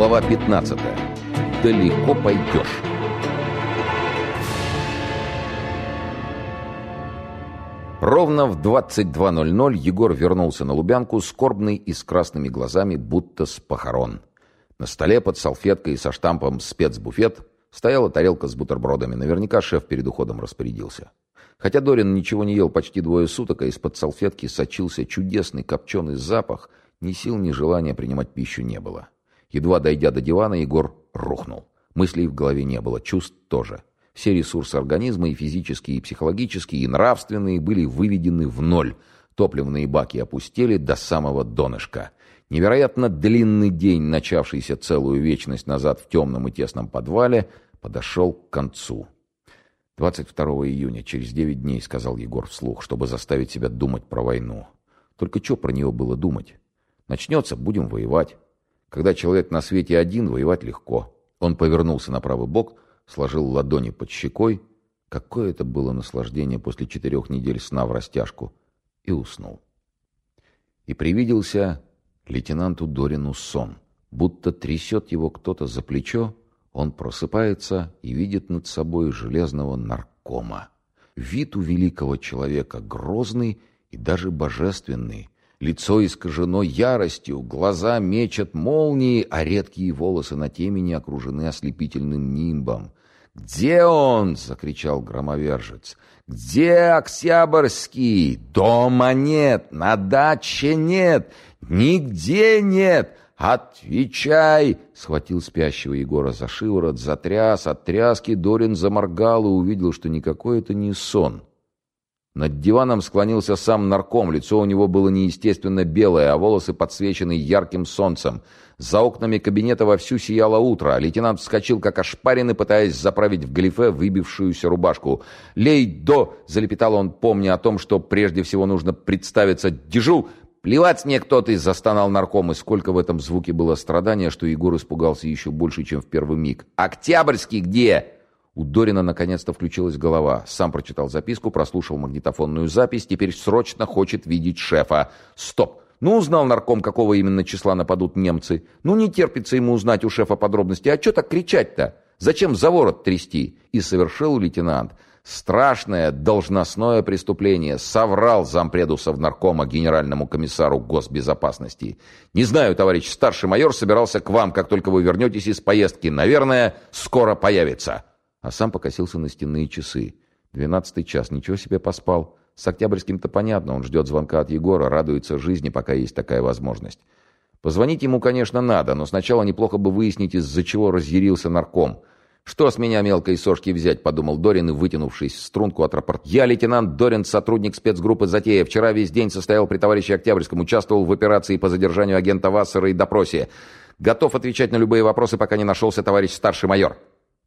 Глава 15. Далеко пойдешь. Ровно в 22.00 Егор вернулся на Лубянку, скорбный и с красными глазами, будто с похорон. На столе под салфеткой со штампом «Спецбуфет» стояла тарелка с бутербродами. Наверняка шеф перед уходом распорядился. Хотя Дорин ничего не ел почти двое суток, а из-под салфетки сочился чудесный копченый запах, ни сил, ни желания принимать пищу не было. Едва дойдя до дивана, Егор рухнул. Мыслей в голове не было, чувств тоже. Все ресурсы организма, и физические, и психологические, и нравственные, были выведены в ноль. Топливные баки опустели до самого донышка. Невероятно длинный день, начавшийся целую вечность назад в темном и тесном подвале, подошел к концу. 22 июня, через 9 дней, сказал Егор вслух, чтобы заставить себя думать про войну. Только что про нее было думать? Начнется, будем воевать. Когда человек на свете один, воевать легко. Он повернулся на правый бок, сложил ладони под щекой. Какое это было наслаждение после четырех недель сна в растяжку. И уснул. И привиделся лейтенанту Дорину сон. Будто трясет его кто-то за плечо, он просыпается и видит над собой железного наркома. Вид у великого человека грозный и даже божественный. Лицо искажено яростью, глаза мечат молнии, а редкие волосы на темени окружены ослепительным нимбом. «Где он?» — закричал громовержец. «Где Октябрьский? Дома нет, на даче нет, нигде нет. Отвечай!» — схватил спящего Егора за шиворот, затряс. От тряски Дорин заморгал и увидел, что никакой это не сон. Над диваном склонился сам нарком, лицо у него было неестественно белое, а волосы подсвечены ярким солнцем. За окнами кабинета вовсю сияло утро. Лейтенант вскочил, как ошпаренный, пытаясь заправить в галифе выбившуюся рубашку. «Лей-до!» — залепетал он, помня о том, что прежде всего нужно представиться. «Дежу! Плевать мне кто ты!» — застонал нарком, и сколько в этом звуке было страдания, что Егор испугался еще больше, чем в первый миг. «Октябрьский где?» У Дорина наконец-то включилась голова. Сам прочитал записку, прослушал магнитофонную запись. Теперь срочно хочет видеть шефа. Стоп! Ну, узнал нарком, какого именно числа нападут немцы. Ну, не терпится ему узнать у шефа подробности. А что так кричать-то? Зачем за ворот трясти? И совершил лейтенант. Страшное должностное преступление. Соврал зампреду Совнаркома генеральному комиссару госбезопасности. Не знаю, товарищ старший майор собирался к вам, как только вы вернетесь из поездки. Наверное, скоро появится а сам покосился на стенные часы. Двенадцатый час, ничего себе поспал. С Октябрьским-то понятно, он ждет звонка от Егора, радуется жизни, пока есть такая возможность. Позвонить ему, конечно, надо, но сначала неплохо бы выяснить, из-за чего разъярился нарком. «Что с меня мелкой сошки взять?» — подумал Дорин и, вытянувшись в струнку, отрапорт. «Я лейтенант Дорин, сотрудник спецгруппы «Затея». Вчера весь день состоял при товарище Октябрьском, участвовал в операции по задержанию агента Вассера и допросе. Готов отвечать на любые вопросы, пока не нашелся товарищ старший майор».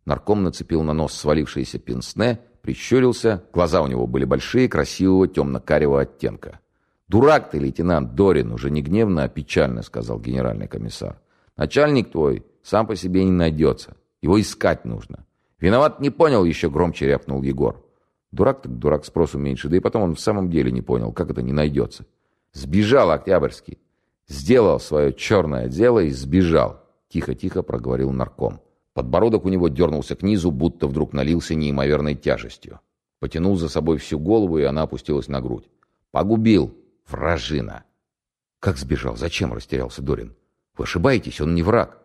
Нарком нацепил на нос свалившееся пенсне, прищурился, глаза у него были большие, красивого темно-карего оттенка. «Дурак ты, лейтенант Дорин!» уже не гневно, а печально, сказал генеральный комиссар. «Начальник твой сам по себе не найдется. Его искать нужно». «Виноват не понял», еще громче рявкнул Егор. Дурак так дурак спросу меньше, да и потом он в самом деле не понял, как это не найдется. Сбежал Октябрьский. Сделал свое черное дело и сбежал. Тихо-тихо проговорил нарком. Подбородок у него дернулся к низу, будто вдруг налился неимоверной тяжестью. Потянул за собой всю голову, и она опустилась на грудь. «Погубил! Вражина!» «Как сбежал? Зачем?» — растерялся Дорин. «Вы ошибаетесь, он не враг!»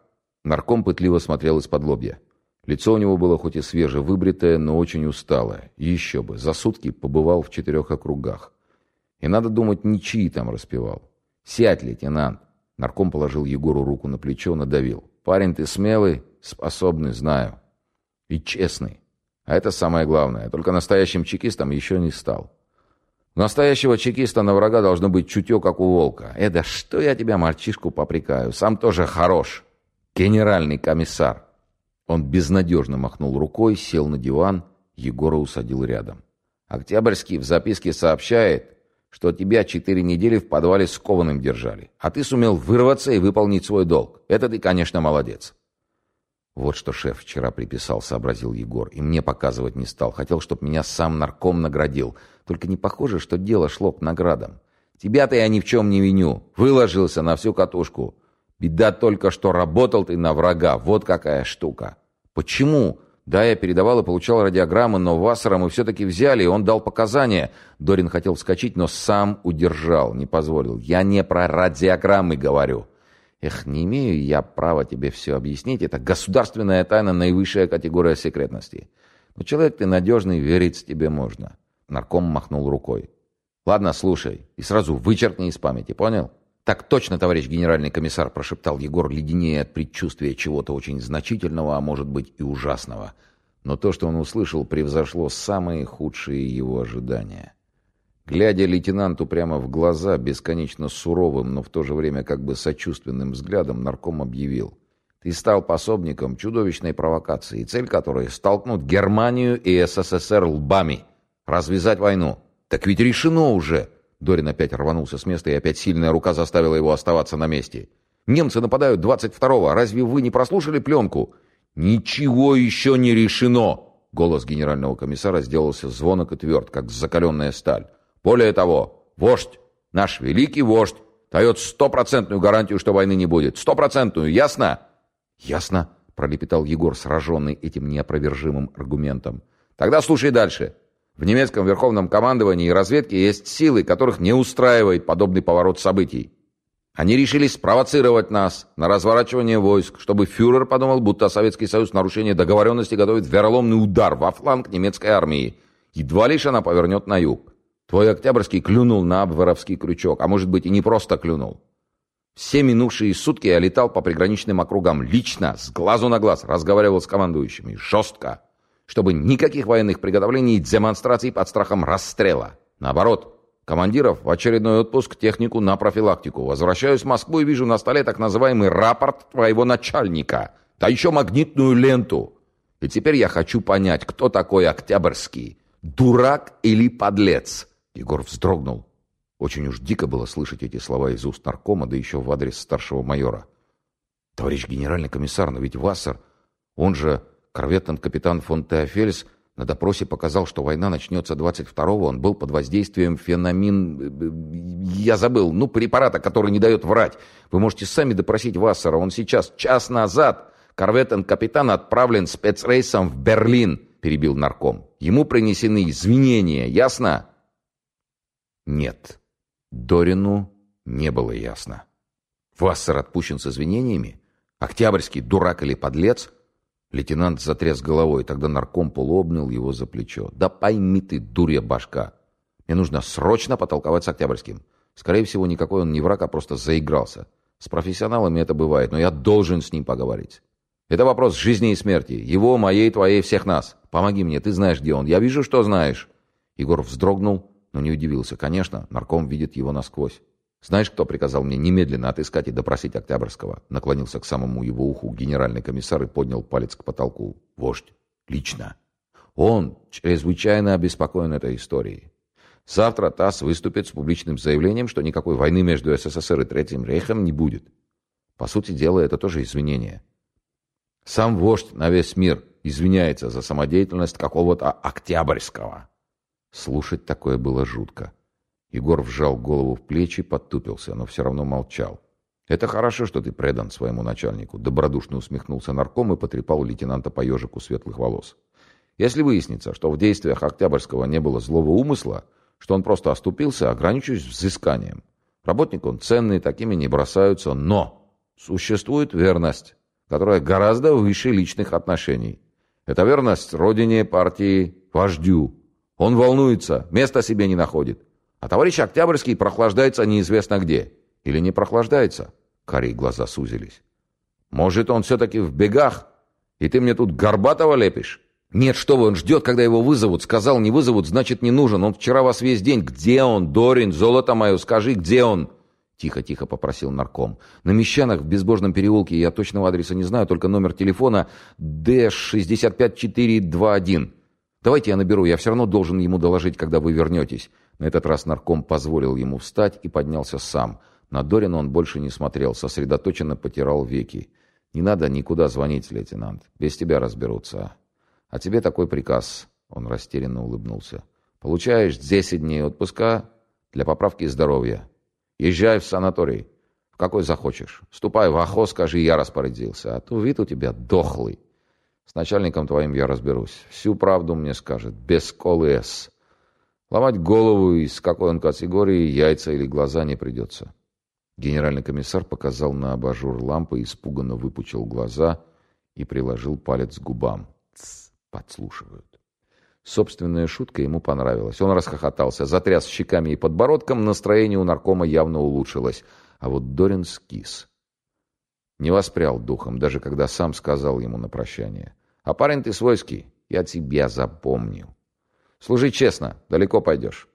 Нарком пытливо смотрел из-под лобья. Лицо у него было хоть и свеже выбритое, но очень усталое. еще бы, за сутки побывал в четырех округах. И, надо думать, ничьи там распевал. «Сядь, лейтенант!» Нарком положил Егору руку на плечо, надавил. «Парень, ты смелый, способный, знаю. И честный. А это самое главное. Только настоящим чекистом еще не стал. У настоящего чекиста на врага должно быть чутье, как у волка. Эда, что я тебя, мальчишку, попрекаю? Сам тоже хорош. Генеральный комиссар. Он безнадежно махнул рукой, сел на диван, Егора усадил рядом. Октябрьский в записке сообщает, что тебя четыре недели в подвале скованным держали, а ты сумел вырваться и выполнить свой долг. Это ты, конечно, молодец. Вот что шеф вчера приписал, сообразил Егор, и мне показывать не стал. Хотел, чтобы меня сам нарком наградил. Только не похоже, что дело шло к наградам. Тебя-то я ни в чем не виню. Выложился на всю катушку. Беда только, что работал ты на врага. Вот какая штука. Почему? Да, я передавал и получал радиограммы, но Вассера мы все-таки взяли, и он дал показания. Дорин хотел вскочить, но сам удержал, не позволил. Я не про радиограммы говорю. Эх, не имею я права тебе все объяснить. Это государственная тайна, наивысшая категория секретности. Но человек ты надежный, верить тебе можно. Нарком махнул рукой. Ладно, слушай. И сразу вычеркни из памяти, понял? «Так точно, товарищ генеральный комиссар», — прошептал Егор леденее от предчувствия чего-то очень значительного, а может быть и ужасного. Но то, что он услышал, превзошло самые худшие его ожидания. Глядя лейтенанту прямо в глаза, бесконечно суровым, но в то же время как бы сочувственным взглядом, нарком объявил. «Ты стал пособником чудовищной провокации, цель которой — столкнуть Германию и СССР лбами, развязать войну. Так ведь решено уже!» Дорин опять рванулся с места, и опять сильная рука заставила его оставаться на месте. «Немцы нападают 22-го. Разве вы не прослушали пленку?» «Ничего еще не решено!» Голос генерального комиссара сделался звонок и тверд, как закаленная сталь. «Более того, вождь, наш великий вождь, дает стопроцентную гарантию, что войны не будет. Стопроцентную, ясно?» «Ясно», — пролепетал Егор, сраженный этим неопровержимым аргументом. «Тогда слушай дальше. В немецком верховном командовании и разведке есть силы, которых не устраивает подобный поворот событий. Они решили спровоцировать нас на разворачивание войск, чтобы фюрер подумал, будто Советский Союз нарушение договоренности готовит вероломный удар во фланг немецкой армии. Едва лишь она повернет на юг. Твой Октябрьский клюнул на абверовский крючок, а может быть и не просто клюнул. Все минувшие сутки я летал по приграничным округам лично, с глазу на глаз, разговаривал с командующими. Жестко чтобы никаких военных приготовлений и демонстраций под страхом расстрела. Наоборот, командиров в очередной отпуск технику на профилактику. Возвращаюсь в Москву и вижу на столе так называемый рапорт твоего начальника. Да еще магнитную ленту. И теперь я хочу понять, кто такой Октябрьский. Дурак или подлец? Егор вздрогнул. Очень уж дико было слышать эти слова из уст наркома, да еще в адрес старшего майора. «Товарищ генеральный комиссар, но ведь Вассер, он же Корветтант-капитан фон Теофельс на допросе показал, что война начнется 22-го. Он был под воздействием феномин... Я забыл. Ну, препарата, который не дает врать. Вы можете сами допросить Вассера. Он сейчас, час назад, корветтант-капитан отправлен спецрейсом в Берлин, перебил нарком. Ему принесены извинения. Ясно? Нет. Дорину не было ясно. Вассер отпущен с извинениями? Октябрьский дурак или подлец? Лейтенант затряс головой, тогда нарком полуобнял его за плечо. «Да пойми ты, дурья башка! Мне нужно срочно потолковать с Октябрьским. Скорее всего, никакой он не враг, а просто заигрался. С профессионалами это бывает, но я должен с ним поговорить. Это вопрос жизни и смерти. Его, моей, твоей, всех нас. Помоги мне, ты знаешь, где он. Я вижу, что знаешь». Егор вздрогнул, но не удивился. Конечно, нарком видит его насквозь. «Знаешь, кто приказал мне немедленно отыскать и допросить Октябрьского?» Наклонился к самому его уху генеральный комиссар и поднял палец к потолку. «Вождь. Лично. Он чрезвычайно обеспокоен этой историей. Завтра ТАСС выступит с публичным заявлением, что никакой войны между СССР и Третьим Рейхом не будет. По сути дела, это тоже извинение. Сам вождь на весь мир извиняется за самодеятельность какого-то Октябрьского». Слушать такое было жутко. Егор вжал голову в плечи, подтупился, но все равно молчал. «Это хорошо, что ты предан своему начальнику», — добродушно усмехнулся нарком и потрепал лейтенанта по ежику светлых волос. «Если выяснится, что в действиях Октябрьского не было злого умысла, что он просто оступился, ограничусь взысканием. Работник он ценный, такими не бросаются, но существует верность, которая гораздо выше личных отношений. Это верность родине, партии, вождю. Он волнуется, места себе не находит. А товарищ Октябрьский прохлаждается неизвестно где. Или не прохлаждается?» Карие глаза сузились. «Может, он все-таки в бегах? И ты мне тут Горбатого лепишь?» «Нет, что вы, он ждет, когда его вызовут. Сказал, не вызовут, значит, не нужен. Он вчера вас весь день. Где он, Дорин, золото мое, скажи, где он?» Тихо-тихо попросил нарком. «На Мещанах в Безбожном переулке я точного адреса не знаю, только номер телефона Д-65421. Давайте я наберу, я все равно должен ему доложить, когда вы вернетесь. На этот раз нарком позволил ему встать и поднялся сам. На Дорина он больше не смотрел, сосредоточенно потирал веки. «Не надо никуда звонить, лейтенант. Без тебя разберутся. А тебе такой приказ». Он растерянно улыбнулся. «Получаешь 10 дней отпуска для поправки здоровья. Езжай в санаторий. В какой захочешь. Ступай в охо, скажи, я распорядился. А то вид у тебя дохлый. С начальником твоим я разберусь. Всю правду мне скажет, без колы «С». Ломать голову, из какой он категории, яйца или глаза не придется. Генеральный комиссар показал на абажур лампы, испуганно выпучил глаза и приложил палец к губам. Тсс, подслушивают. Собственная шутка ему понравилась. Он расхохотался, затряс щеками и подбородком, настроение у наркома явно улучшилось. А вот Дорин скис. Не воспрял духом, даже когда сам сказал ему на прощание. «А парень ты свойский, я тебя запомню». Служи честно, далеко пойдешь.